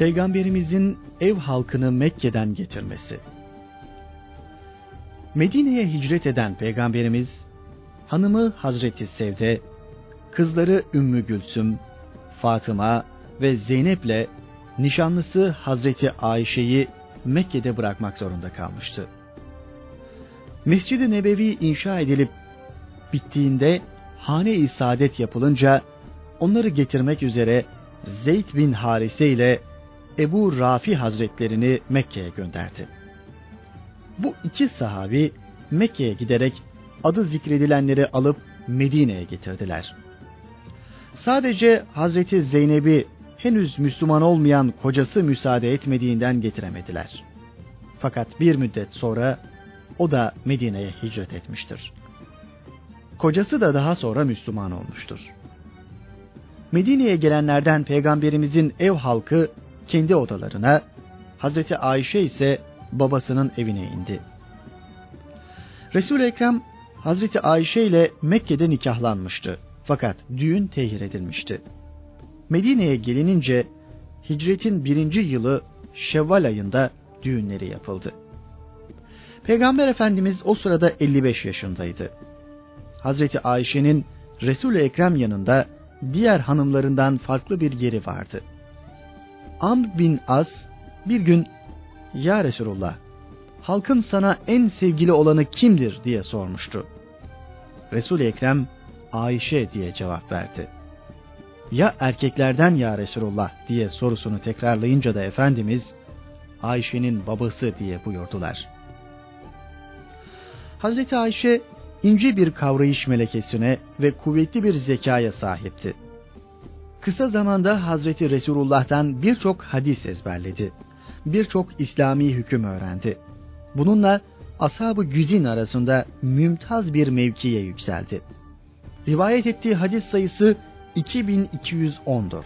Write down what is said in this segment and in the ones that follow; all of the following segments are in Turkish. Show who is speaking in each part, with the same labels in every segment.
Speaker 1: Peygamberimizin ev halkını Mekke'den getirmesi. Medine'ye hicret eden Peygamberimiz, hanımı Hazreti Sevde, kızları Ümmü Gülsüm, Fatıma ve Zeynep'le nişanlısı Hazreti Ayşe'yi Mekke'de bırakmak zorunda kalmıştı. Mescid-i Nebevi inşa edilip bittiğinde hane-i saadet yapılınca onları getirmek üzere Zeyd bin Harise ile Ebu Rafi Hazretlerini Mekke'ye gönderdi. Bu iki sahabi Mekke'ye giderek adı zikredilenleri alıp Medine'ye getirdiler. Sadece Hazreti Zeynep'i henüz Müslüman olmayan kocası müsaade etmediğinden getiremediler. Fakat bir müddet sonra o da Medine'ye hicret etmiştir. Kocası da daha sonra Müslüman olmuştur. Medine'ye gelenlerden peygamberimizin ev halkı kendi odalarına, Hazreti Ayşe ise babasının evine indi. Resul-i Ekrem Hazreti Ayşe ile Mekke'de nikahlanmıştı. Fakat düğün tehir edilmişti. Medine'ye gelinince hicretin birinci yılı Şevval ayında düğünleri yapıldı. Peygamber Efendimiz o sırada 55 yaşındaydı. Hazreti Ayşe'nin Resul-i Ekrem yanında diğer hanımlarından farklı bir yeri vardı. Amr bin As bir gün "Ya Resulullah, halkın sana en sevgili olanı kimdir?" diye sormuştu. Resul-i Ekrem Ayşe diye cevap verdi. Ya erkeklerden ya Resulullah diye sorusunu tekrarlayınca da Efendimiz Ayşe'nin babası diye buyurdular. Hazreti Ayşe ince bir kavrayış melekesine ve kuvvetli bir zekaya sahipti. Kısa zamanda Hazreti Resulullah'tan birçok hadis ezberledi. Birçok İslami hüküm öğrendi. Bununla ashab-ı güzin arasında mümtaz bir mevkiye yükseldi. Rivayet ettiği hadis sayısı 2210'dur.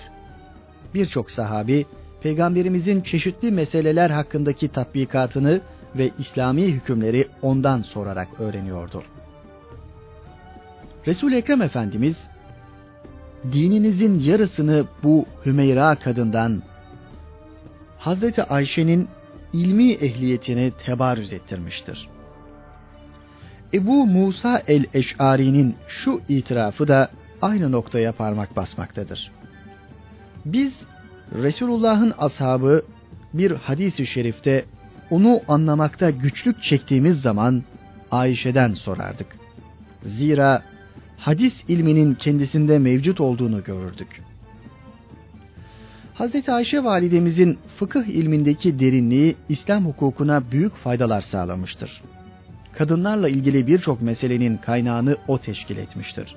Speaker 1: Birçok sahabi peygamberimizin çeşitli meseleler hakkındaki tatbikatını ve İslami hükümleri ondan sorarak öğreniyordu. Resul-i Ekrem Efendimiz dininizin yarısını bu Hümeyra kadından Hazreti Ayşe'nin ilmi ehliyetini tebarüz ettirmiştir. Ebu Musa el-Eş'ari'nin şu itirafı da aynı noktaya parmak basmaktadır. Biz Resulullah'ın ashabı bir hadisi şerifte onu anlamakta güçlük çektiğimiz zaman Ayşe'den sorardık. Zira hadis ilminin kendisinde mevcut olduğunu görürdük. Hazreti Ayşe validemizin fıkıh ilmindeki derinliği İslam hukukuna büyük faydalar sağlamıştır. Kadınlarla ilgili birçok meselenin kaynağını o teşkil etmiştir.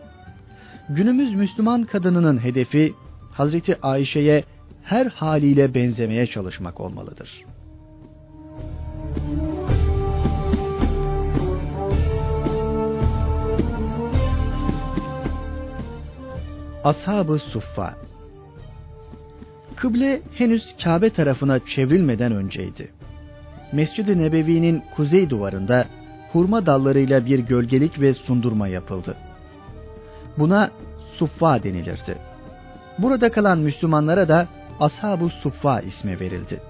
Speaker 1: Günümüz Müslüman kadınının hedefi Hazreti Ayşe'ye her haliyle benzemeye çalışmak olmalıdır. Ashab-ı Suffa Kıble henüz Kabe tarafına çevrilmeden önceydi. Mescid-i Nebevi'nin kuzey duvarında hurma dallarıyla bir gölgelik ve sundurma yapıldı. Buna Suffa denilirdi. Burada kalan Müslümanlara da Ashab-ı Suffa ismi verildi.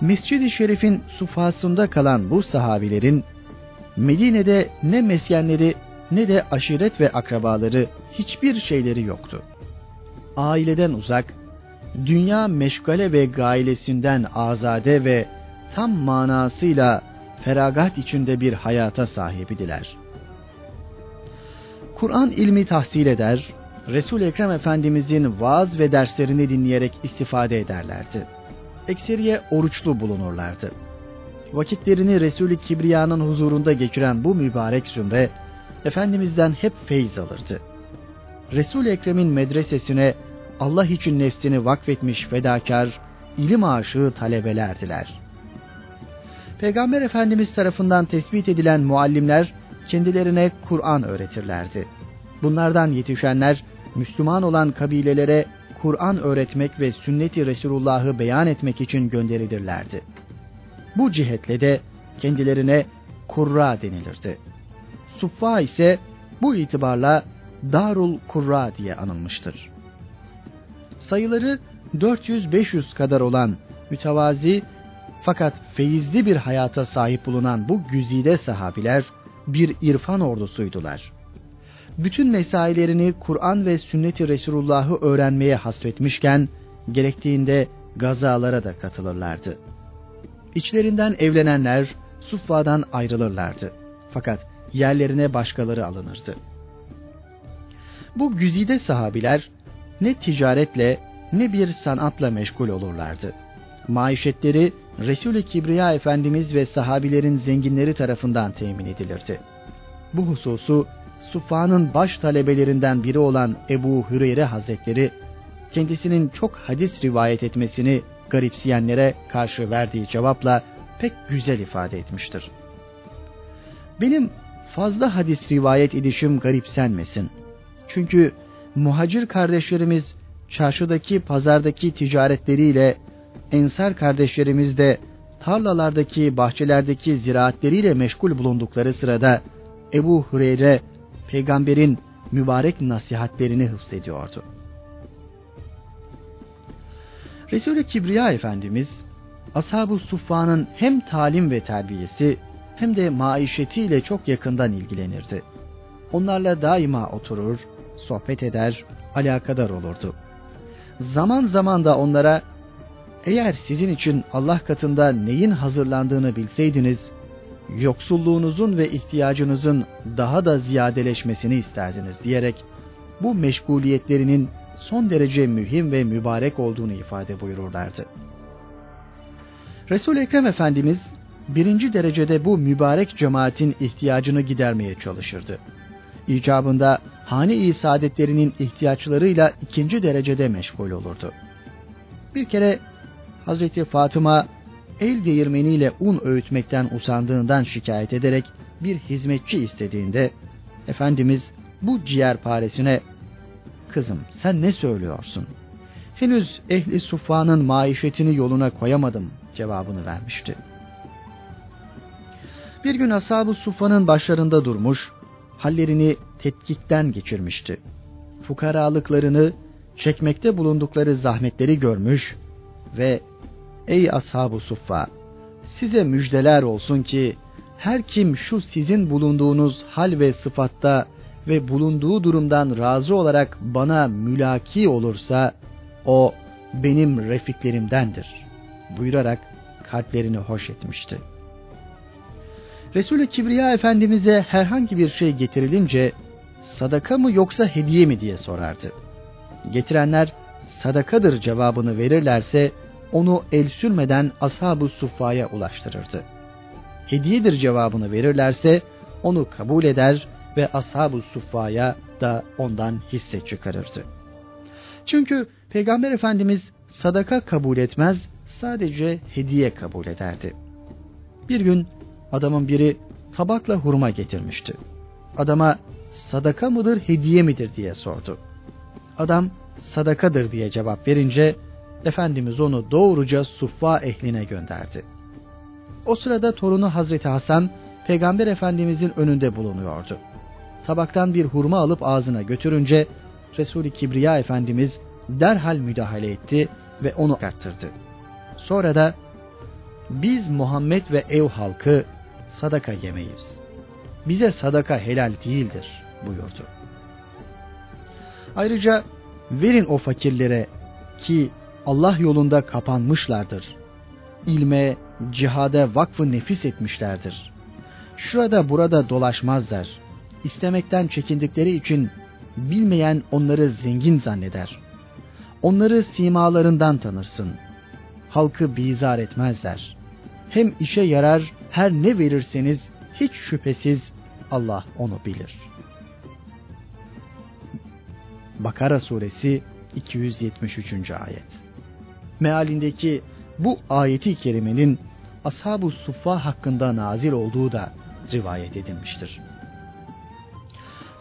Speaker 1: Mescid-i Şerif'in sufasında kalan bu sahabilerin Medine'de ne meskenleri ne de aşiret ve akrabaları hiçbir şeyleri yoktu. Aileden uzak, dünya meşgale ve gailesinden azade ve tam manasıyla feragat içinde bir hayata sahibidiler. Kur'an ilmi tahsil eder, resul Ekrem Efendimizin vaaz ve derslerini dinleyerek istifade ederlerdi. Ekseriye oruçlu bulunurlardı. Vakitlerini Resul-i Kibriya'nın huzurunda geçiren bu mübarek zümre, Efendimiz'den hep feyiz alırdı. Resul-i Ekrem'in medresesine Allah için nefsini vakfetmiş fedakar, ilim aşığı talebelerdiler. Peygamber Efendimiz tarafından tespit edilen muallimler kendilerine Kur'an öğretirlerdi. Bunlardan yetişenler Müslüman olan kabilelere Kur'an öğretmek ve sünnet-i Resulullah'ı beyan etmek için gönderilirlerdi. Bu cihetle de kendilerine kurra denilirdi. Suffa ise bu itibarla Darul Kurra diye anılmıştır. Sayıları 400-500 kadar olan mütevazi fakat feyizli bir hayata sahip bulunan bu güzide sahabiler bir irfan ordusuydular. Bütün mesailerini Kur'an ve sünnet-i Resulullah'ı öğrenmeye hasretmişken gerektiğinde gazalara da katılırlardı. İçlerinden evlenenler Suffa'dan ayrılırlardı. Fakat yerlerine başkaları alınırdı. Bu güzide sahabiler ne ticaretle ne bir sanatla meşgul olurlardı. Maişetleri Resul-i Kibriya Efendimiz ve sahabilerin zenginleri tarafından temin edilirdi. Bu hususu Suffa'nın baş talebelerinden biri olan Ebu Hüreyre Hazretleri kendisinin çok hadis rivayet etmesini garipseyenlere karşı verdiği cevapla pek güzel ifade etmiştir. Benim fazla hadis rivayet edişim garipsenmesin. Çünkü muhacir kardeşlerimiz çarşıdaki, pazardaki ticaretleriyle, ensar kardeşlerimiz de tarlalardaki, bahçelerdeki ziraatleriyle meşgul bulundukları sırada Ebu Hureyre peygamberin mübarek nasihatlerini hıfzediyordu. Resul-i Kibriya Efendimiz, Ashab-ı Suffa'nın hem talim ve terbiyesi hem de maişetiyle çok yakından ilgilenirdi. Onlarla daima oturur, sohbet eder, alakadar olurdu. Zaman zaman da onlara eğer sizin için Allah katında neyin hazırlandığını bilseydiniz, yoksulluğunuzun ve ihtiyacınızın daha da ziyadeleşmesini isterdiniz diyerek bu meşguliyetlerinin son derece mühim ve mübarek olduğunu ifade buyururlardı. Resul Ekrem Efendimiz birinci derecede bu mübarek cemaatin ihtiyacını gidermeye çalışırdı. İcabında hane-i saadetlerinin ihtiyaçlarıyla ikinci derecede meşgul olurdu. Bir kere Hazreti Fatıma el değirmeniyle un öğütmekten usandığından şikayet ederek bir hizmetçi istediğinde Efendimiz bu ciğer paresine kızım sen ne söylüyorsun? Henüz ehli sufanın maişetini yoluna koyamadım cevabını vermişti. Bir gün ashab-ı sufanın başlarında durmuş, hallerini tetkikten geçirmişti. Fukaralıklarını, çekmekte bulundukları zahmetleri görmüş ve ey ashab-ı suffa size müjdeler olsun ki her kim şu sizin bulunduğunuz hal ve sıfatta ve bulunduğu durumdan razı olarak bana mülaki olursa o benim refiklerimdendir buyurarak kalplerini hoş etmişti. Resulü Kibriya Efendimiz'e herhangi bir şey getirilince sadaka mı yoksa hediye mi diye sorardı. Getirenler sadakadır cevabını verirlerse onu el sürmeden ashab-ı suffaya ulaştırırdı. Hediyedir cevabını verirlerse onu kabul eder ve ashab-ı suffaya da ondan hisse çıkarırdı. Çünkü Peygamber Efendimiz sadaka kabul etmez, sadece hediye kabul ederdi. Bir gün adamın biri tabakla hurma getirmişti. Adama sadaka mıdır, hediye midir diye sordu. Adam sadakadır diye cevap verince Efendimiz onu doğruca suffa ehline gönderdi. O sırada torunu Hazreti Hasan Peygamber Efendimizin önünde bulunuyordu tabaktan bir hurma alıp ağzına götürünce Resul-i Kibriya Efendimiz derhal müdahale etti ve onu arttırdı. Sonra da biz Muhammed ve ev halkı sadaka yemeyiz. Bize sadaka helal değildir buyurdu. Ayrıca verin o fakirlere ki Allah yolunda kapanmışlardır. İlme, cihade vakfı nefis etmişlerdir. Şurada burada dolaşmazlar istemekten çekindikleri için bilmeyen onları zengin zanneder. Onları simalarından tanırsın. Halkı bizar etmezler. Hem işe yarar her ne verirseniz hiç şüphesiz Allah onu bilir. Bakara suresi 273. ayet. Mealindeki bu ayeti kerimenin ashab-ı suffa hakkında nazil olduğu da rivayet edilmiştir.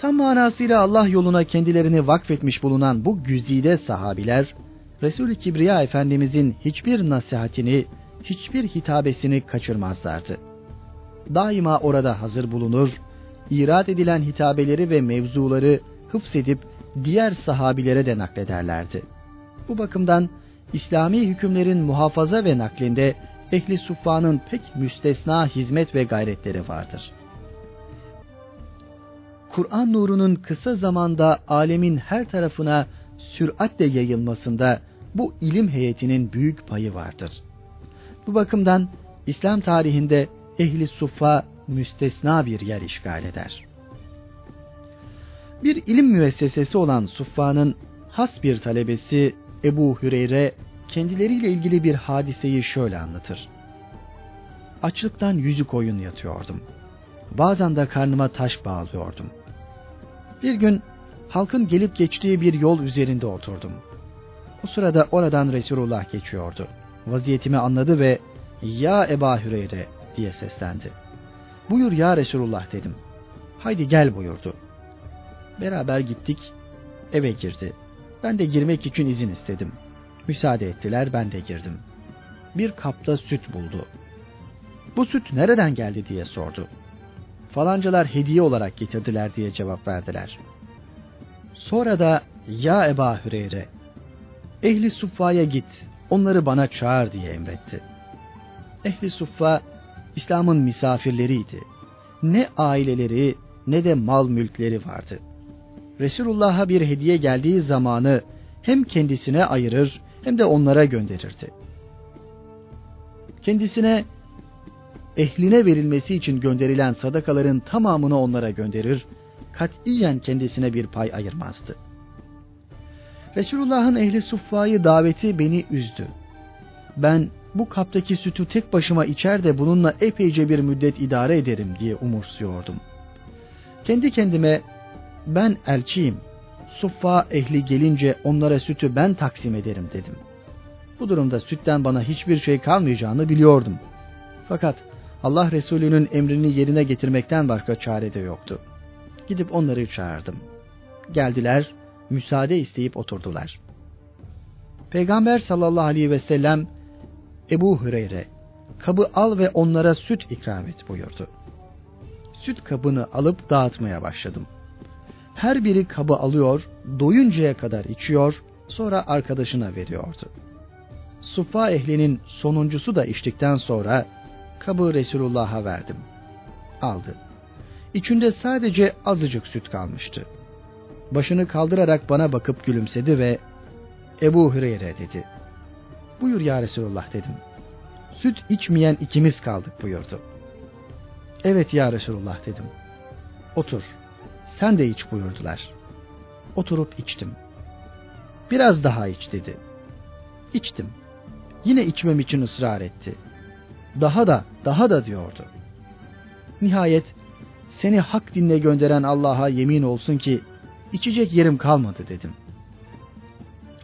Speaker 1: Tam manasıyla Allah yoluna kendilerini vakfetmiş bulunan bu güzide sahabiler, Resul-i Kibriya Efendimizin hiçbir nasihatini, hiçbir hitabesini kaçırmazlardı. Daima orada hazır bulunur, irad edilen hitabeleri ve mevzuları hıfzedip diğer sahabilere de naklederlerdi. Bu bakımdan İslami hükümlerin muhafaza ve naklinde ehli suffanın pek müstesna hizmet ve gayretleri vardır. Kur'an nurunun kısa zamanda alemin her tarafına süratle yayılmasında bu ilim heyetinin büyük payı vardır. Bu bakımdan İslam tarihinde ehli suffa müstesna bir yer işgal eder. Bir ilim müessesesi olan Suffa'nın has bir talebesi Ebu Hüreyre kendileriyle ilgili bir hadiseyi şöyle anlatır. Açlıktan yüzü koyun yatıyordum. Bazen de karnıma taş bağlıyordum. Bir gün halkın gelip geçtiği bir yol üzerinde oturdum. O sırada oradan Resulullah geçiyordu. Vaziyetimi anladı ve ''Ya Eba Hüreyre'' diye seslendi. ''Buyur ya Resulullah'' dedim. ''Haydi gel'' buyurdu. Beraber gittik, eve girdi. Ben de girmek için izin istedim. Müsaade ettiler, ben de girdim. Bir kapta süt buldu. Bu süt nereden geldi diye sordu. Falancalar hediye olarak getirdiler diye cevap verdiler. Sonra da ya Eba Hüreyre, ehli suffaya git, onları bana çağır diye emretti. Ehli suffa, İslam'ın misafirleriydi. Ne aileleri ne de mal mülkleri vardı. Resulullah'a bir hediye geldiği zamanı hem kendisine ayırır hem de onlara gönderirdi. Kendisine ehline verilmesi için gönderilen sadakaların tamamını onlara gönderir, katiyen kendisine bir pay ayırmazdı. Resulullah'ın ehli suffayı daveti beni üzdü. Ben bu kaptaki sütü tek başıma içer de bununla epeyce bir müddet idare ederim diye umursuyordum. Kendi kendime ben elçiyim. Suffa ehli gelince onlara sütü ben taksim ederim dedim. Bu durumda sütten bana hiçbir şey kalmayacağını biliyordum. Fakat Allah Resulü'nün emrini yerine getirmekten başka çare de yoktu. Gidip onları çağırdım. Geldiler, müsaade isteyip oturdular. Peygamber sallallahu aleyhi ve sellem Ebu Hüreyre kabı al ve onlara süt ikram et buyurdu. Süt kabını alıp dağıtmaya başladım. Her biri kabı alıyor, doyuncaya kadar içiyor, sonra arkadaşına veriyordu. Sufa ehlinin sonuncusu da içtikten sonra kabı Resulullah'a verdim. Aldı. İçinde sadece azıcık süt kalmıştı. Başını kaldırarak bana bakıp gülümsedi ve Ebu Hüreyre dedi. Buyur ya Resulullah dedim. Süt içmeyen ikimiz kaldık buyurdu. Evet ya Resulullah dedim. Otur sen de iç buyurdular. Oturup içtim. Biraz daha iç dedi. İçtim. Yine içmem için ısrar etti. Daha da, daha da diyordu. Nihayet seni hak dinle gönderen Allah'a yemin olsun ki içecek yerim kalmadı dedim.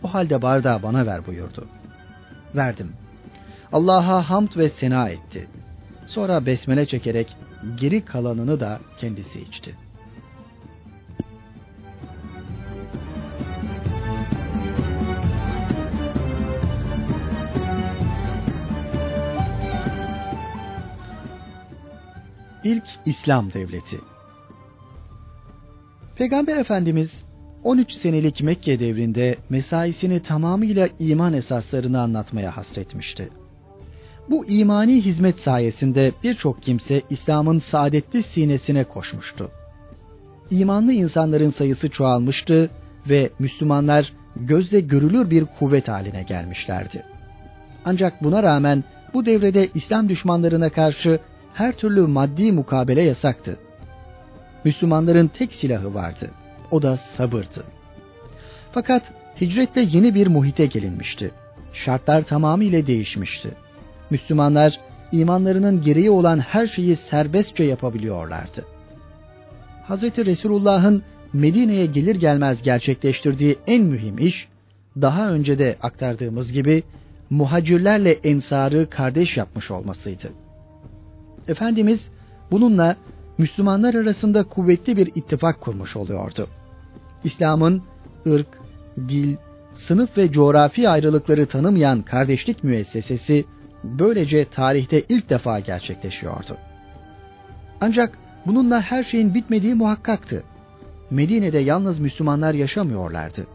Speaker 1: O halde bardağı bana ver buyurdu. Verdim. Allah'a hamd ve sena etti. Sonra besmele çekerek geri kalanını da kendisi içti.'' İlk İslam Devleti Peygamber Efendimiz 13 senelik Mekke devrinde mesaisini tamamıyla iman esaslarını anlatmaya hasretmişti. Bu imani hizmet sayesinde birçok kimse İslam'ın saadetli sinesine koşmuştu. İmanlı insanların sayısı çoğalmıştı ve Müslümanlar gözle görülür bir kuvvet haline gelmişlerdi. Ancak buna rağmen bu devrede İslam düşmanlarına karşı her türlü maddi mukabele yasaktı. Müslümanların tek silahı vardı. O da sabırdı. Fakat hicretle yeni bir muhite gelinmişti. Şartlar tamamıyla değişmişti. Müslümanlar imanlarının gereği olan her şeyi serbestçe yapabiliyorlardı. Hz. Resulullah'ın Medine'ye gelir gelmez gerçekleştirdiği en mühim iş, daha önce de aktardığımız gibi muhacirlerle ensarı kardeş yapmış olmasıydı. Efendimiz bununla Müslümanlar arasında kuvvetli bir ittifak kurmuş oluyordu. İslam'ın ırk, dil, sınıf ve coğrafi ayrılıkları tanımayan kardeşlik müessesesi böylece tarihte ilk defa gerçekleşiyordu. Ancak bununla her şeyin bitmediği muhakkaktı. Medine'de yalnız Müslümanlar yaşamıyorlardı.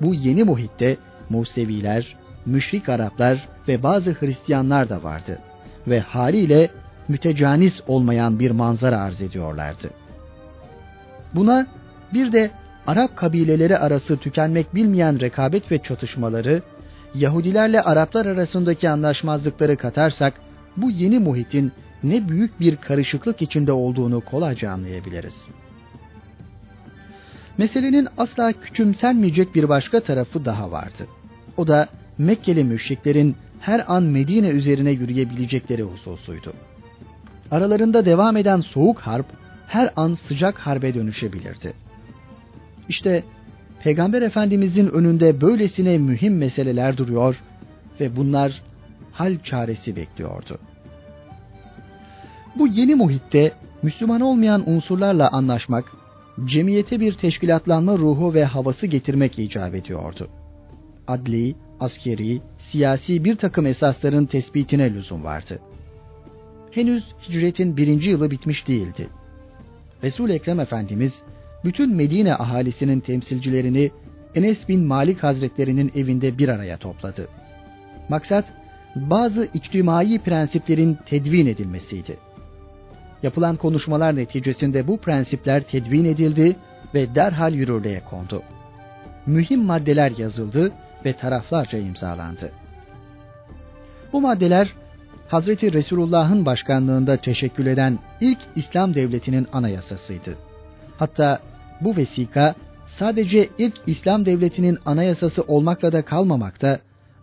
Speaker 1: Bu yeni muhitte Museviler, müşrik Araplar ve bazı Hristiyanlar da vardı ve haliyle mütecanis olmayan bir manzara arz ediyorlardı. Buna bir de Arap kabileleri arası tükenmek bilmeyen rekabet ve çatışmaları, Yahudilerle Araplar arasındaki anlaşmazlıkları katarsak, bu yeni muhitin ne büyük bir karışıklık içinde olduğunu kolayca anlayabiliriz. Meselenin asla küçümsenmeyecek bir başka tarafı daha vardı. O da Mekkeli müşriklerin her an Medine üzerine yürüyebilecekleri hususuydu. Aralarında devam eden soğuk harp her an sıcak harbe dönüşebilirdi. İşte Peygamber Efendimizin önünde böylesine mühim meseleler duruyor ve bunlar hal çaresi bekliyordu. Bu yeni muhitte Müslüman olmayan unsurlarla anlaşmak, cemiyete bir teşkilatlanma ruhu ve havası getirmek icap ediyordu. Adli, askeri, siyasi bir takım esasların tespitine lüzum vardı. Henüz hicretin birinci yılı bitmiş değildi. resul Ekrem Efendimiz bütün Medine ahalisinin temsilcilerini Enes bin Malik Hazretlerinin evinde bir araya topladı. Maksat bazı içtimai prensiplerin tedvin edilmesiydi. Yapılan konuşmalar neticesinde bu prensipler tedvin edildi ve derhal yürürlüğe kondu. Mühim maddeler yazıldı ve taraflarca imzalandı. Bu maddeler Hazreti Resulullah'ın başkanlığında teşekkül eden ilk İslam devletinin anayasasıydı. Hatta bu vesika sadece ilk İslam devletinin anayasası olmakla da kalmamakta,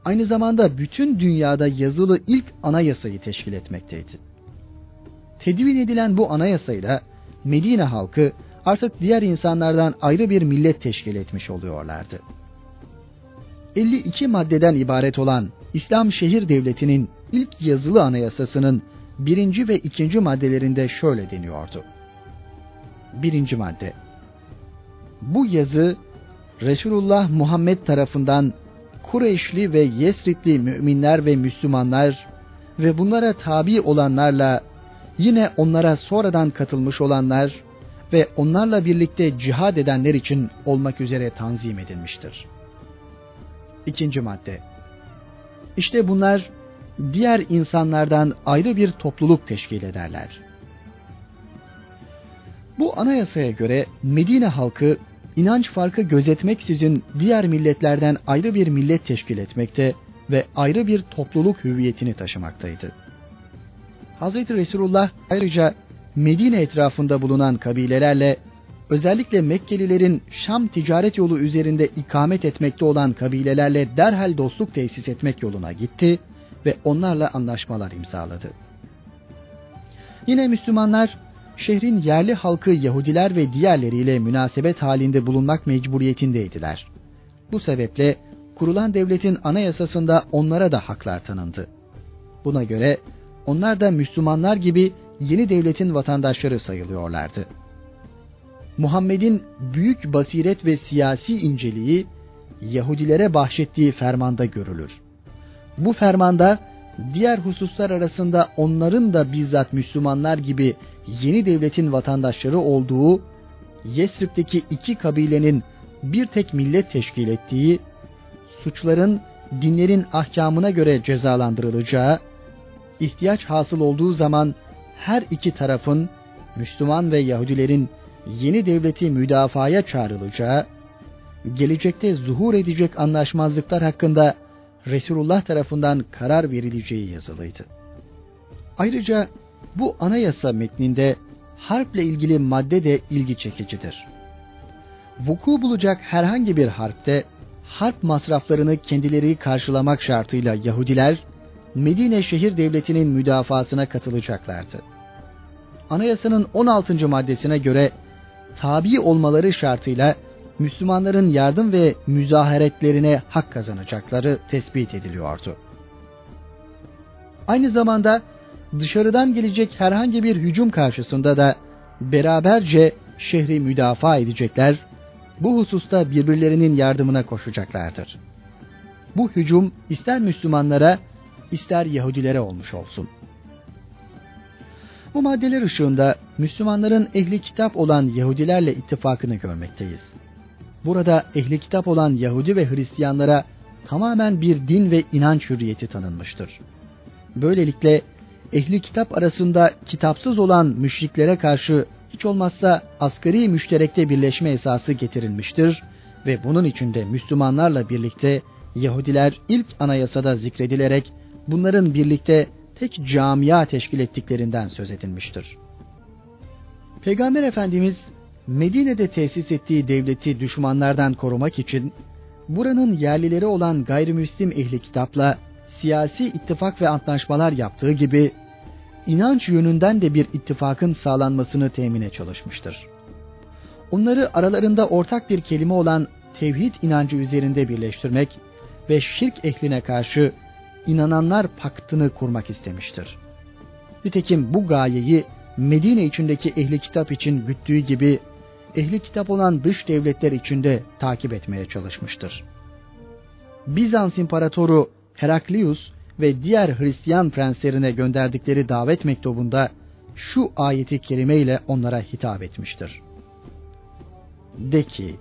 Speaker 1: aynı zamanda bütün dünyada yazılı ilk anayasayı teşkil etmekteydi. Tedvin edilen bu anayasayla Medine halkı artık diğer insanlardan ayrı bir millet teşkil etmiş oluyorlardı. 52 maddeden ibaret olan İslam Şehir Devleti'nin ilk yazılı anayasasının birinci ve ikinci maddelerinde şöyle deniyordu. Birinci madde bu yazı Resulullah Muhammed tarafından Kureyşli ve Yesribli müminler ve Müslümanlar ve bunlara tabi olanlarla yine onlara sonradan katılmış olanlar ve onlarla birlikte cihad edenler için olmak üzere tanzim edilmiştir. İkinci madde. İşte bunlar diğer insanlardan ayrı bir topluluk teşkil ederler. Bu anayasaya göre Medine halkı inanç farkı gözetmeksizin diğer milletlerden ayrı bir millet teşkil etmekte ve ayrı bir topluluk hüviyetini taşımaktaydı. Hz. Resulullah ayrıca Medine etrafında bulunan kabilelerle özellikle Mekkelilerin Şam ticaret yolu üzerinde ikamet etmekte olan kabilelerle derhal dostluk tesis etmek yoluna gitti ve onlarla anlaşmalar imzaladı. Yine Müslümanlar şehrin yerli halkı Yahudiler ve diğerleriyle münasebet halinde bulunmak mecburiyetindeydiler. Bu sebeple kurulan devletin anayasasında onlara da haklar tanındı. Buna göre onlar da Müslümanlar gibi yeni devletin vatandaşları sayılıyorlardı. Muhammed'in büyük basiret ve siyasi inceliği Yahudilere bahşettiği fermanda görülür. Bu fermanda diğer hususlar arasında onların da bizzat Müslümanlar gibi yeni devletin vatandaşları olduğu, Yesrib'deki iki kabilenin bir tek millet teşkil ettiği, suçların dinlerin ahkamına göre cezalandırılacağı, ihtiyaç hasıl olduğu zaman her iki tarafın Müslüman ve Yahudilerin yeni devleti müdafaya çağrılacağı, gelecekte zuhur edecek anlaşmazlıklar hakkında Resulullah tarafından karar verileceği yazılıydı. Ayrıca bu anayasa metninde harple ilgili madde de ilgi çekicidir. Vuku bulacak herhangi bir harpte harp masraflarını kendileri karşılamak şartıyla Yahudiler Medine şehir devletinin müdafasına katılacaklardı. Anayasanın 16. maddesine göre tabi olmaları şartıyla Müslümanların yardım ve müzaheretlerine hak kazanacakları tespit ediliyordu. Aynı zamanda dışarıdan gelecek herhangi bir hücum karşısında da beraberce şehri müdafaa edecekler, bu hususta birbirlerinin yardımına koşacaklardır. Bu hücum ister Müslümanlara ister Yahudilere olmuş olsun. Bu maddeler ışığında Müslümanların ehli kitap olan Yahudilerle ittifakını görmekteyiz. Burada ehli kitap olan Yahudi ve Hristiyanlara tamamen bir din ve inanç hürriyeti tanınmıştır. Böylelikle ehli kitap arasında kitapsız olan müşriklere karşı hiç olmazsa asgari müşterekte birleşme esası getirilmiştir ve bunun içinde Müslümanlarla birlikte Yahudiler ilk anayasada zikredilerek bunların birlikte tek camia teşkil ettiklerinden söz edilmiştir. Peygamber Efendimiz Medine'de tesis ettiği devleti düşmanlardan korumak için buranın yerlileri olan gayrimüslim ehli kitapla siyasi ittifak ve antlaşmalar yaptığı gibi inanç yönünden de bir ittifakın sağlanmasını temine çalışmıştır. Onları aralarında ortak bir kelime olan tevhid inancı üzerinde birleştirmek ve şirk ehline karşı inananlar paktını kurmak istemiştir. Nitekim bu gayeyi Medine içindeki ehli kitap için güttüğü gibi ehli kitap olan dış devletler içinde takip etmeye çalışmıştır. Bizans İmparatoru Heraklius ve diğer Hristiyan prenslerine gönderdikleri davet mektubunda şu ayeti kerime ile onlara hitap etmiştir. De ki,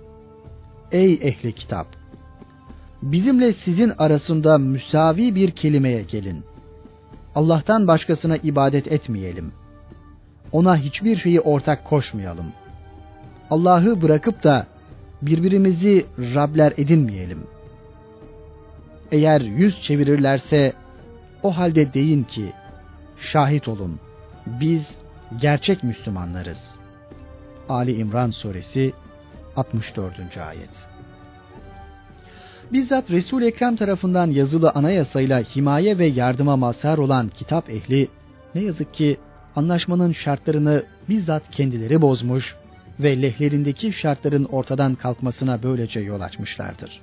Speaker 1: ey ehli kitap, bizimle sizin arasında müsavi bir kelimeye gelin. Allah'tan başkasına ibadet etmeyelim. Ona hiçbir şeyi ortak koşmayalım. Allah'ı bırakıp da birbirimizi Rabler edinmeyelim. Eğer yüz çevirirlerse o halde deyin ki şahit olun biz gerçek Müslümanlarız. Ali İmran suresi 64. ayet. Bizzat Resul Ekrem tarafından yazılı anayasayla himaye ve yardıma mazhar olan kitap ehli ne yazık ki anlaşmanın şartlarını bizzat kendileri bozmuş ve lehlerindeki şartların ortadan kalkmasına böylece yol açmışlardır.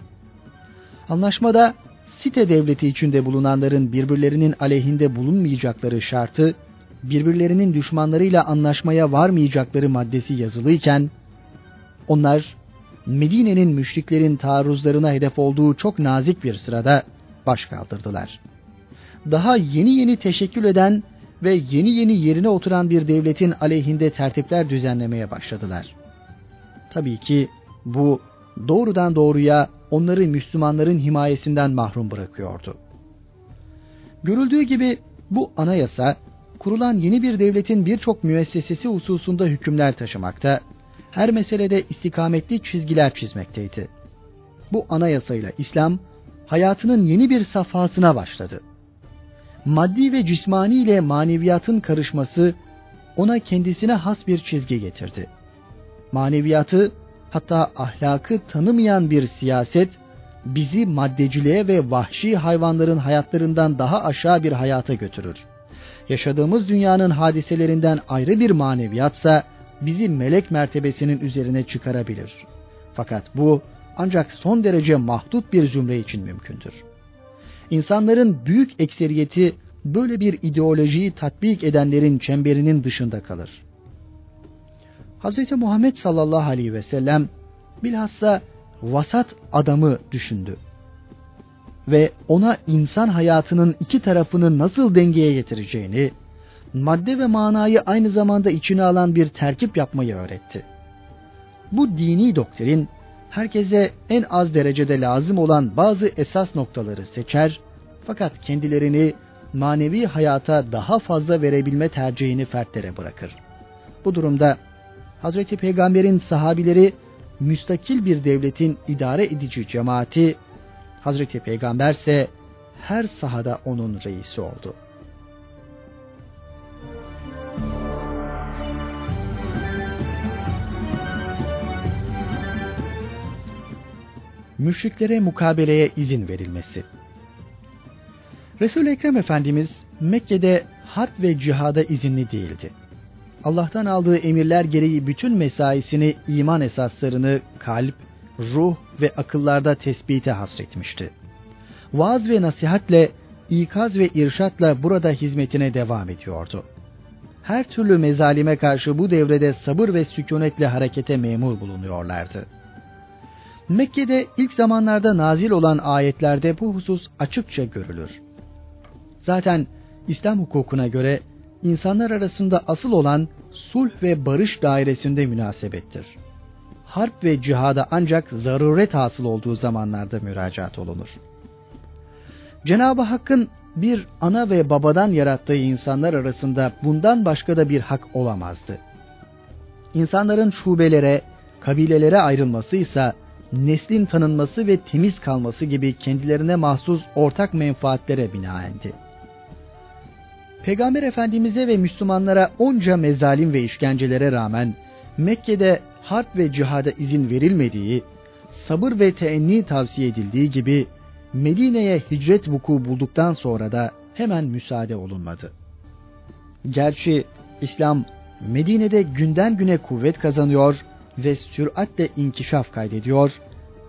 Speaker 1: Anlaşmada site devleti içinde bulunanların birbirlerinin aleyhinde bulunmayacakları şartı, birbirlerinin düşmanlarıyla anlaşmaya varmayacakları maddesi yazılıyken, onlar Medine'nin müşriklerin taarruzlarına hedef olduğu çok nazik bir sırada baş kaldırdılar. Daha yeni yeni teşekkül eden ve yeni yeni yerine oturan bir devletin aleyhinde tertipler düzenlemeye başladılar. Tabii ki bu doğrudan doğruya onları Müslümanların himayesinden mahrum bırakıyordu. Görüldüğü gibi bu anayasa kurulan yeni bir devletin birçok müessesesi hususunda hükümler taşımakta, her meselede istikametli çizgiler çizmekteydi. Bu anayasayla İslam hayatının yeni bir safhasına başladı. Maddi ve cismani ile maneviyatın karışması ona kendisine has bir çizgi getirdi. Maneviyatı hatta ahlakı tanımayan bir siyaset bizi maddeciliğe ve vahşi hayvanların hayatlarından daha aşağı bir hayata götürür. Yaşadığımız dünyanın hadiselerinden ayrı bir maneviyatsa bizi melek mertebesinin üzerine çıkarabilir. Fakat bu ancak son derece mahdut bir zümre için mümkündür. İnsanların büyük ekseriyeti böyle bir ideolojiyi tatbik edenlerin çemberinin dışında kalır. Hz. Muhammed sallallahu aleyhi ve sellem bilhassa vasat adamı düşündü. Ve ona insan hayatının iki tarafını nasıl dengeye getireceğini, madde ve manayı aynı zamanda içine alan bir terkip yapmayı öğretti. Bu dini doktrin herkese en az derecede lazım olan bazı esas noktaları seçer fakat kendilerini manevi hayata daha fazla verebilme tercihini fertlere bırakır. Bu durumda Hazreti Peygamber'in sahabileri müstakil bir devletin idare edici cemaati, Hazreti Peygamber ise her sahada onun reisi oldu. Müşriklere mukabeleye izin verilmesi. Resul-i Ekrem Efendimiz Mekke'de harp ve cihada izinli değildi. Allah'tan aldığı emirler gereği bütün mesaisini iman esaslarını kalp, ruh ve akıllarda tespite hasretmişti. Vaaz ve nasihatle, ikaz ve irşatla burada hizmetine devam ediyordu. Her türlü mezalime karşı bu devrede sabır ve sükunetle harekete memur bulunuyorlardı. Mekke'de ilk zamanlarda nazil olan ayetlerde bu husus açıkça görülür. Zaten İslam hukukuna göre insanlar arasında asıl olan sulh ve barış dairesinde münasebettir. Harp ve cihada ancak zaruret hasıl olduğu zamanlarda müracaat olunur. Cenab-ı Hakk'ın bir ana ve babadan yarattığı insanlar arasında bundan başka da bir hak olamazdı. İnsanların şubelere, kabilelere ayrılması ise neslin tanınması ve temiz kalması gibi kendilerine mahsus ortak menfaatlere binaendi. Peygamber Efendimiz'e ve Müslümanlara onca mezalim ve işkencelere rağmen Mekke'de harp ve cihada izin verilmediği, sabır ve teenni tavsiye edildiği gibi Medine'ye hicret vuku bulduktan sonra da hemen müsaade olunmadı. Gerçi İslam Medine'de günden güne kuvvet kazanıyor ve süratle inkişaf kaydediyor,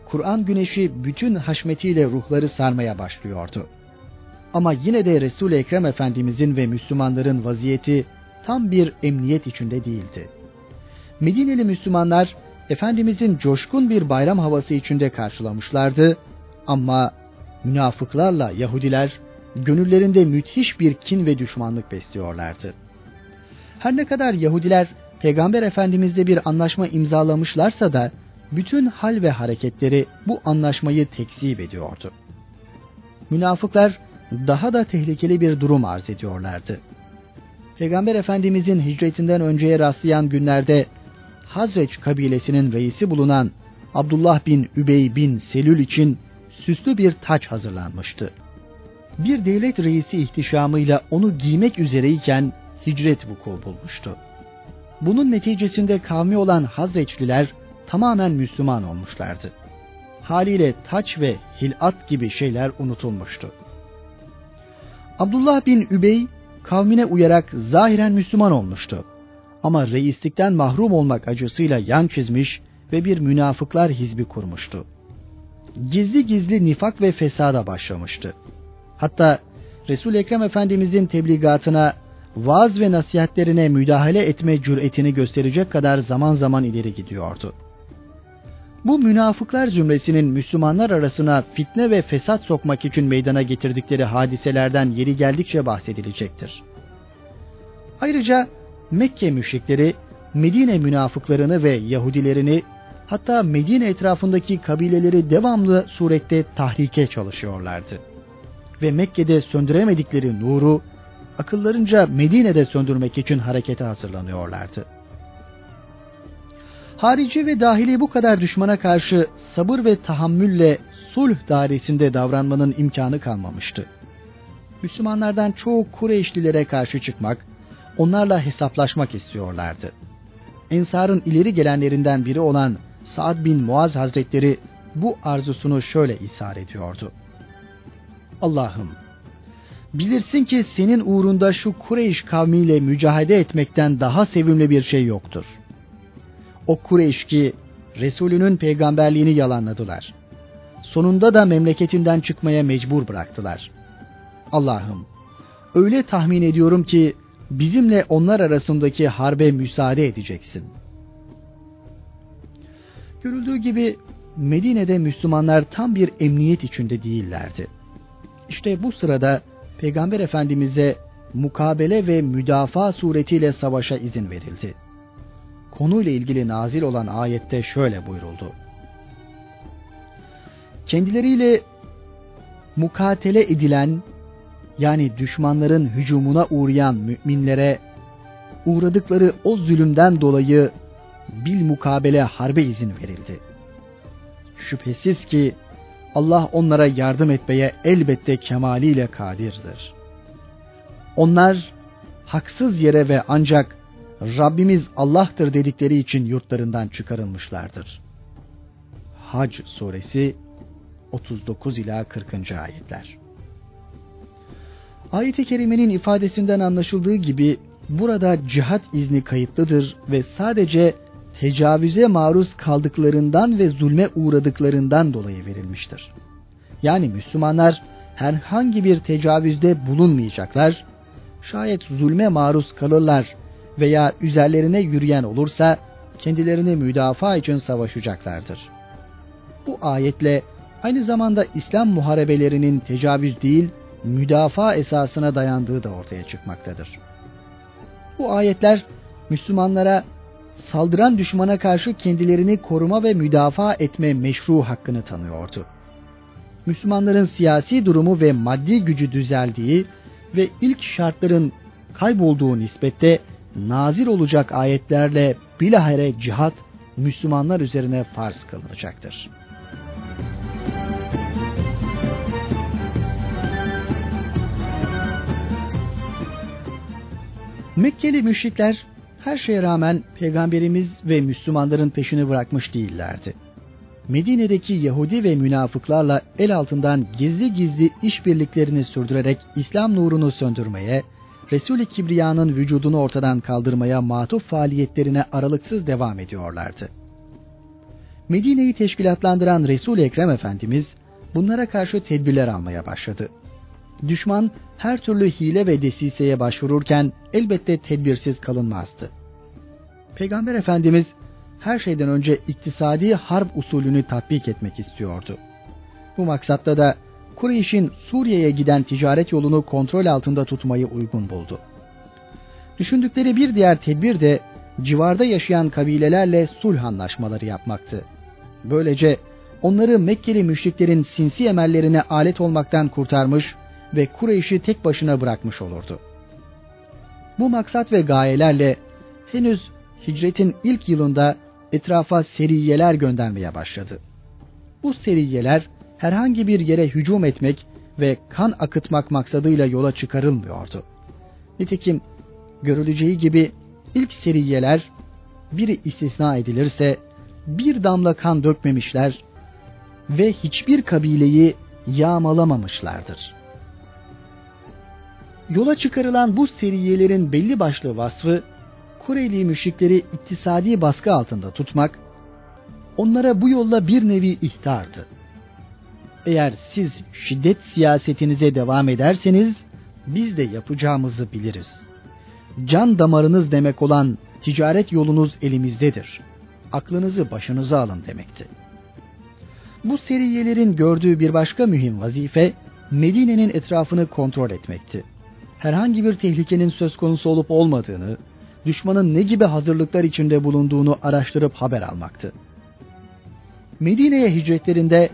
Speaker 1: Kur'an güneşi bütün haşmetiyle ruhları sarmaya başlıyordu. Ama yine de Resul-i Ekrem Efendimizin ve Müslümanların vaziyeti tam bir emniyet içinde değildi. Medineli Müslümanlar Efendimizin coşkun bir bayram havası içinde karşılamışlardı ama münafıklarla Yahudiler gönüllerinde müthiş bir kin ve düşmanlık besliyorlardı. Her ne kadar Yahudiler Peygamber Efendimizle bir anlaşma imzalamışlarsa da bütün hal ve hareketleri bu anlaşmayı tekzip ediyordu. Münafıklar daha da tehlikeli bir durum arz ediyorlardı. Peygamber Efendimizin hicretinden önceye rastlayan günlerde Hazreç kabilesinin reisi bulunan Abdullah bin Übey bin Selül için süslü bir taç hazırlanmıştı. Bir devlet reisi ihtişamıyla onu giymek üzereyken hicret vuku bulmuştu. Bunun neticesinde kavmi olan Hazreçliler tamamen Müslüman olmuşlardı. Haliyle taç ve hilat gibi şeyler unutulmuştu. Abdullah bin Übey kavmine uyarak zahiren Müslüman olmuştu. Ama reislikten mahrum olmak acısıyla yan çizmiş ve bir münafıklar hizbi kurmuştu. Gizli gizli nifak ve fesada başlamıştı. Hatta Resul Ekrem Efendimizin tebligatına, vaaz ve nasihatlerine müdahale etme cüretini gösterecek kadar zaman zaman ileri gidiyordu. Bu münafıklar zümresinin Müslümanlar arasına fitne ve fesat sokmak için meydana getirdikleri hadiselerden yeri geldikçe bahsedilecektir. Ayrıca Mekke müşrikleri Medine münafıklarını ve Yahudilerini hatta Medine etrafındaki kabileleri devamlı surette tahrike çalışıyorlardı. Ve Mekke'de söndüremedikleri nuru akıllarınca Medine'de söndürmek için harekete hazırlanıyorlardı. Harici ve dahili bu kadar düşmana karşı sabır ve tahammülle sulh dairesinde davranmanın imkanı kalmamıştı. Müslümanlardan çoğu Kureyşlilere karşı çıkmak, onlarla hesaplaşmak istiyorlardı. Ensar'ın ileri gelenlerinden biri olan Saad bin Muaz Hazretleri bu arzusunu şöyle ishar ediyordu. Allah'ım, bilirsin ki senin uğrunda şu Kureyş kavmiyle mücadele etmekten daha sevimli bir şey yoktur. O Kureyş ki Resulünün peygamberliğini yalanladılar. Sonunda da memleketinden çıkmaya mecbur bıraktılar. Allah'ım, öyle tahmin ediyorum ki bizimle onlar arasındaki harbe müsaade edeceksin. Görüldüğü gibi Medine'de Müslümanlar tam bir emniyet içinde değillerdi. İşte bu sırada Peygamber Efendimiz'e mukabele ve müdafaa suretiyle savaşa izin verildi. Konuyla ilgili nazil olan ayette şöyle buyuruldu. Kendileriyle mukatele edilen yani düşmanların hücumuna uğrayan müminlere uğradıkları o zulümden dolayı bil mukabele harbe izin verildi. Şüphesiz ki Allah onlara yardım etmeye elbette kemaliyle kadirdir. Onlar haksız yere ve ancak Rabbimiz Allah'tır dedikleri için yurtlarından çıkarılmışlardır. Hac suresi 39 ila 40. ayetler. Ayet-i kerimenin ifadesinden anlaşıldığı gibi burada cihat izni kayıtlıdır ve sadece tecavüze maruz kaldıklarından ve zulme uğradıklarından dolayı verilmiştir. Yani Müslümanlar herhangi bir tecavüzde bulunmayacaklar, şayet zulme maruz kalırlar veya üzerlerine yürüyen olursa kendilerini müdafaa için savaşacaklardır. Bu ayetle aynı zamanda İslam muharebelerinin tecavüz değil, müdafaa esasına dayandığı da ortaya çıkmaktadır. Bu ayetler Müslümanlara saldıran düşmana karşı kendilerini koruma ve müdafaa etme meşru hakkını tanıyordu. Müslümanların siyasi durumu ve maddi gücü düzeldiği ve ilk şartların kaybolduğu nispette nazir olacak ayetlerle bilahare cihat Müslümanlar üzerine farz kılınacaktır. Mekkeli müşrikler her şeye rağmen peygamberimiz ve Müslümanların peşini bırakmış değillerdi. Medine'deki Yahudi ve münafıklarla el altından gizli gizli işbirliklerini sürdürerek İslam nurunu söndürmeye, Resul-i Kibriya'nın vücudunu ortadan kaldırmaya matuf faaliyetlerine aralıksız devam ediyorlardı. Medine'yi teşkilatlandıran Resul-i Ekrem Efendimiz bunlara karşı tedbirler almaya başladı. Düşman her türlü hile ve desiseye başvururken elbette tedbirsiz kalınmazdı. Peygamber Efendimiz her şeyden önce iktisadi harp usulünü tatbik etmek istiyordu. Bu maksatta da Kureyş'in Suriye'ye giden ticaret yolunu kontrol altında tutmayı uygun buldu. Düşündükleri bir diğer tedbir de civarda yaşayan kabilelerle sulh anlaşmaları yapmaktı. Böylece onları Mekkeli müşriklerin sinsi emellerine alet olmaktan kurtarmış ve Kureyş'i tek başına bırakmış olurdu. Bu maksat ve gayelerle henüz hicretin ilk yılında etrafa seriyeler göndermeye başladı. Bu seriyeler herhangi bir yere hücum etmek ve kan akıtmak maksadıyla yola çıkarılmıyordu. Nitekim görüleceği gibi ilk seriyeler biri istisna edilirse bir damla kan dökmemişler ve hiçbir kabileyi yağmalamamışlardır. Yola çıkarılan bu seriyelerin belli başlı vasfı Kureyli müşrikleri iktisadi baskı altında tutmak, onlara bu yolla bir nevi ihtardı. Eğer siz şiddet siyasetinize devam ederseniz biz de yapacağımızı biliriz. Can damarınız demek olan ticaret yolunuz elimizdedir. Aklınızı başınıza alın demekti. Bu seriyelerin gördüğü bir başka mühim vazife Medine'nin etrafını kontrol etmekti. Herhangi bir tehlikenin söz konusu olup olmadığını, düşmanın ne gibi hazırlıklar içinde bulunduğunu araştırıp haber almaktı. Medine'ye hicretlerinde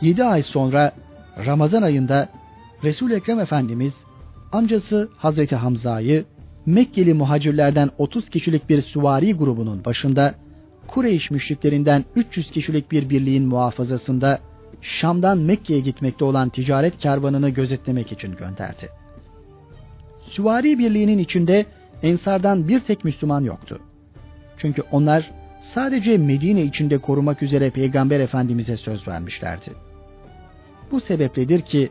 Speaker 1: 7 ay sonra Ramazan ayında Resul Ekrem Efendimiz amcası Hazreti Hamza'yı Mekkeli muhacirlerden 30 kişilik bir süvari grubunun başında Kureyş müşriklerinden 300 kişilik bir birliğin muhafazasında Şam'dan Mekke'ye gitmekte olan ticaret kervanını gözetlemek için gönderdi. Süvari birliğinin içinde Ensardan bir tek Müslüman yoktu. Çünkü onlar sadece Medine içinde korumak üzere Peygamber Efendimiz'e söz vermişlerdi. Bu sebepledir ki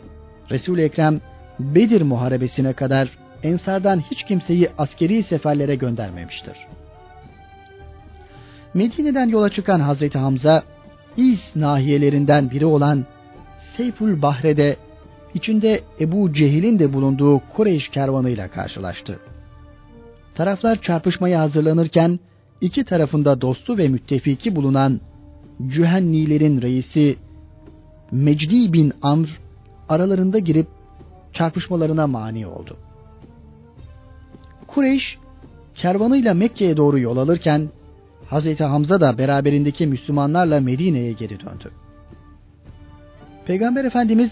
Speaker 1: Resul-i Ekrem Bedir Muharebesi'ne kadar Ensardan hiç kimseyi askeri seferlere göndermemiştir. Medine'den yola çıkan Hazreti Hamza, İz nahiyelerinden biri olan Seyful Bahre'de içinde Ebu Cehil'in de bulunduğu Kureyş kervanıyla karşılaştı. Taraflar çarpışmaya hazırlanırken iki tarafında dostu ve müttefiki bulunan Cühennilerin reisi Mecdi bin Amr aralarında girip çarpışmalarına mani oldu. Kureyş kervanıyla Mekke'ye doğru yol alırken Hazreti Hamza da beraberindeki Müslümanlarla Medine'ye geri döndü. Peygamber Efendimiz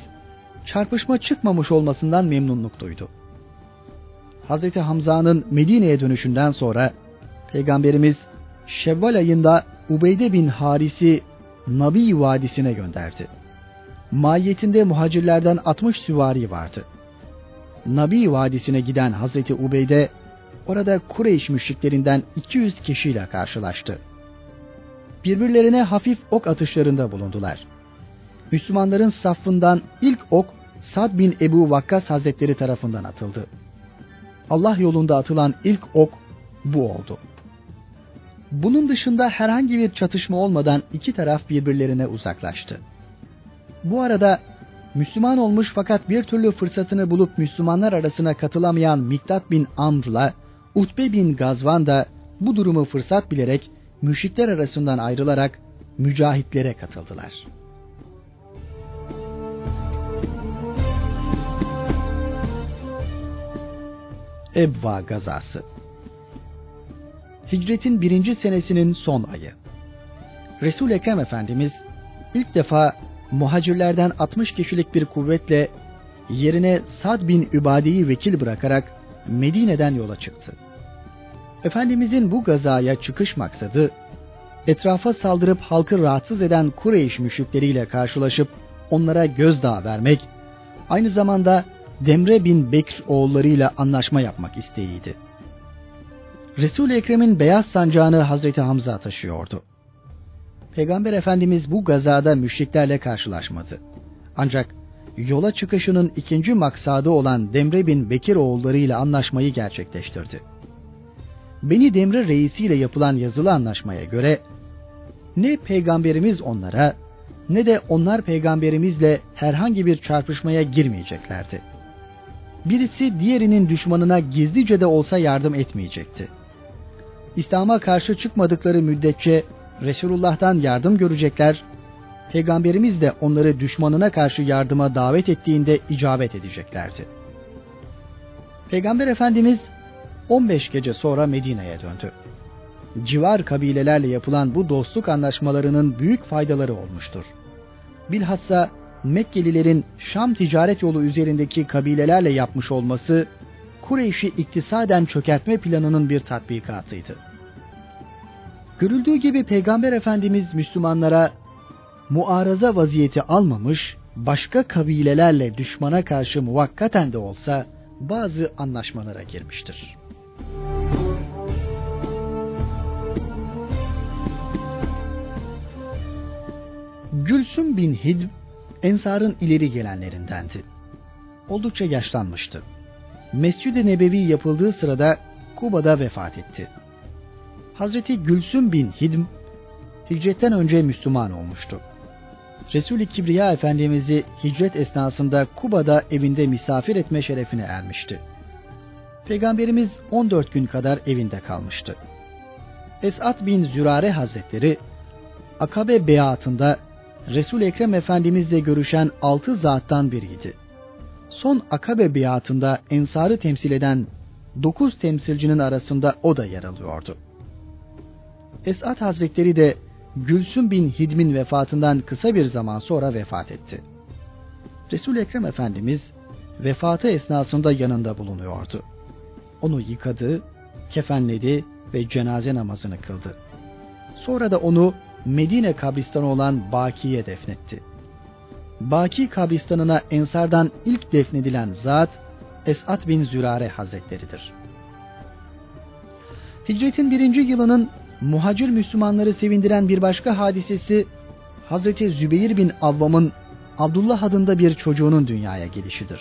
Speaker 1: çarpışma çıkmamış olmasından memnunluk duydu. Hazreti Hamza'nın Medine'ye dönüşünden sonra Peygamberimiz Şevval ayında Ubeyde bin Haris'i Nabi Vadisi'ne gönderdi. Mahiyetinde muhacirlerden 60 süvari vardı. Nabi Vadisi'ne giden Hazreti Ubeyde orada Kureyş müşriklerinden 200 kişiyle karşılaştı. Birbirlerine hafif ok atışlarında bulundular. Müslümanların safından ilk ok Sad bin Ebu Vakkas Hazretleri tarafından atıldı. Allah yolunda atılan ilk ok bu oldu. Bunun dışında herhangi bir çatışma olmadan iki taraf birbirlerine uzaklaştı. Bu arada Müslüman olmuş fakat bir türlü fırsatını bulup Müslümanlar arasına katılamayan Miktat bin Amr'la Utbe bin Gazvan da bu durumu fırsat bilerek müşrikler arasından ayrılarak mücahitlere katıldılar. Ebva gazası Hicretin birinci senesinin son ayı. resul Ekrem Efendimiz ilk defa muhacirlerden 60 kişilik bir kuvvetle yerine Sad bin Übade'yi vekil bırakarak Medine'den yola çıktı. Efendimizin bu gazaya çıkış maksadı, etrafa saldırıp halkı rahatsız eden Kureyş müşrikleriyle karşılaşıp onlara gözdağı vermek, aynı zamanda Demre bin Bekr oğullarıyla anlaşma yapmak isteğiydi. Resul-i Ekrem'in beyaz sancağını Hazreti Hamza taşıyordu. Peygamber Efendimiz bu gazada müşriklerle karşılaşmadı. Ancak yola çıkışının ikinci maksadı olan Demre bin Bekir oğullarıyla anlaşmayı gerçekleştirdi. Beni Demre reisiyle yapılan yazılı anlaşmaya göre ne peygamberimiz onlara ne de onlar peygamberimizle herhangi bir çarpışmaya girmeyeceklerdi. Birisi diğerinin düşmanına gizlice de olsa yardım etmeyecekti. İslam'a karşı çıkmadıkları müddetçe Resulullah'tan yardım görecekler, Peygamberimiz de onları düşmanına karşı yardıma davet ettiğinde icabet edeceklerdi. Peygamber Efendimiz 15 gece sonra Medine'ye döndü. Civar kabilelerle yapılan bu dostluk anlaşmalarının büyük faydaları olmuştur. Bilhassa Mekkelilerin Şam ticaret yolu üzerindeki kabilelerle yapmış olması Kureyş'i iktisaden çökertme planının bir tatbikatıydı. Görüldüğü gibi Peygamber Efendimiz Müslümanlara muaraza vaziyeti almamış, başka kabilelerle düşmana karşı muvakkaten de olsa bazı anlaşmalara girmiştir. Gülsüm bin Hidb, Ensar'ın ileri gelenlerindendi. Oldukça yaşlanmıştı. Mescid-i Nebevi yapıldığı sırada Kuba'da vefat etti. Hazreti Gülsüm bin Hidm hicretten önce Müslüman olmuştu. Resul-i Kibriya Efendimiz'i hicret esnasında Kuba'da evinde misafir etme şerefine ermişti. Peygamberimiz 14 gün kadar evinde kalmıştı. Esat bin Zürare Hazretleri Akabe beyatında resul Ekrem Efendimizle görüşen altı zattan biriydi. Son Akabe beyatında Ensar'ı temsil eden dokuz temsilcinin arasında o da yer alıyordu. Esat Hazretleri de Gülsüm bin Hidm'in vefatından kısa bir zaman sonra vefat etti. Resul Ekrem Efendimiz vefatı esnasında yanında bulunuyordu. Onu yıkadı, kefenledi ve cenaze namazını kıldı. Sonra da onu Medine kabristanı olan Baki'ye defnetti. Baki kabristanına Ensardan ilk defnedilen zat Esat bin Zürare Hazretleridir. Hicretin birinci yılının muhacir Müslümanları sevindiren bir başka hadisesi Hazreti Zübeyir bin Avvam'ın Abdullah adında bir çocuğunun dünyaya gelişidir.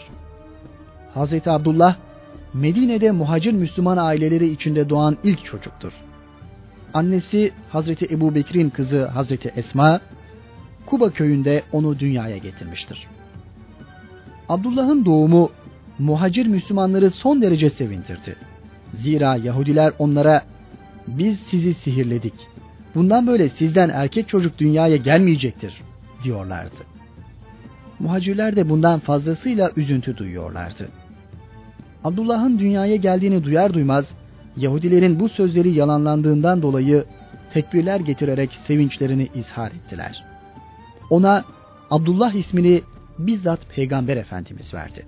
Speaker 1: Hazreti Abdullah Medine'de muhacir Müslüman aileleri içinde doğan ilk çocuktur. Annesi Hazreti Ebu Bekir'in kızı Hazreti Esma, Kuba köyünde onu dünyaya getirmiştir. Abdullah'ın doğumu muhacir Müslümanları son derece sevindirdi. Zira Yahudiler onlara biz sizi sihirledik. Bundan böyle sizden erkek çocuk dünyaya gelmeyecektir diyorlardı. Muhacirler de bundan fazlasıyla üzüntü duyuyorlardı. Abdullah'ın dünyaya geldiğini duyar duymaz Yahudilerin bu sözleri yalanlandığından dolayı tekbirler getirerek sevinçlerini izhar ettiler. Ona Abdullah ismini bizzat Peygamber Efendimiz verdi.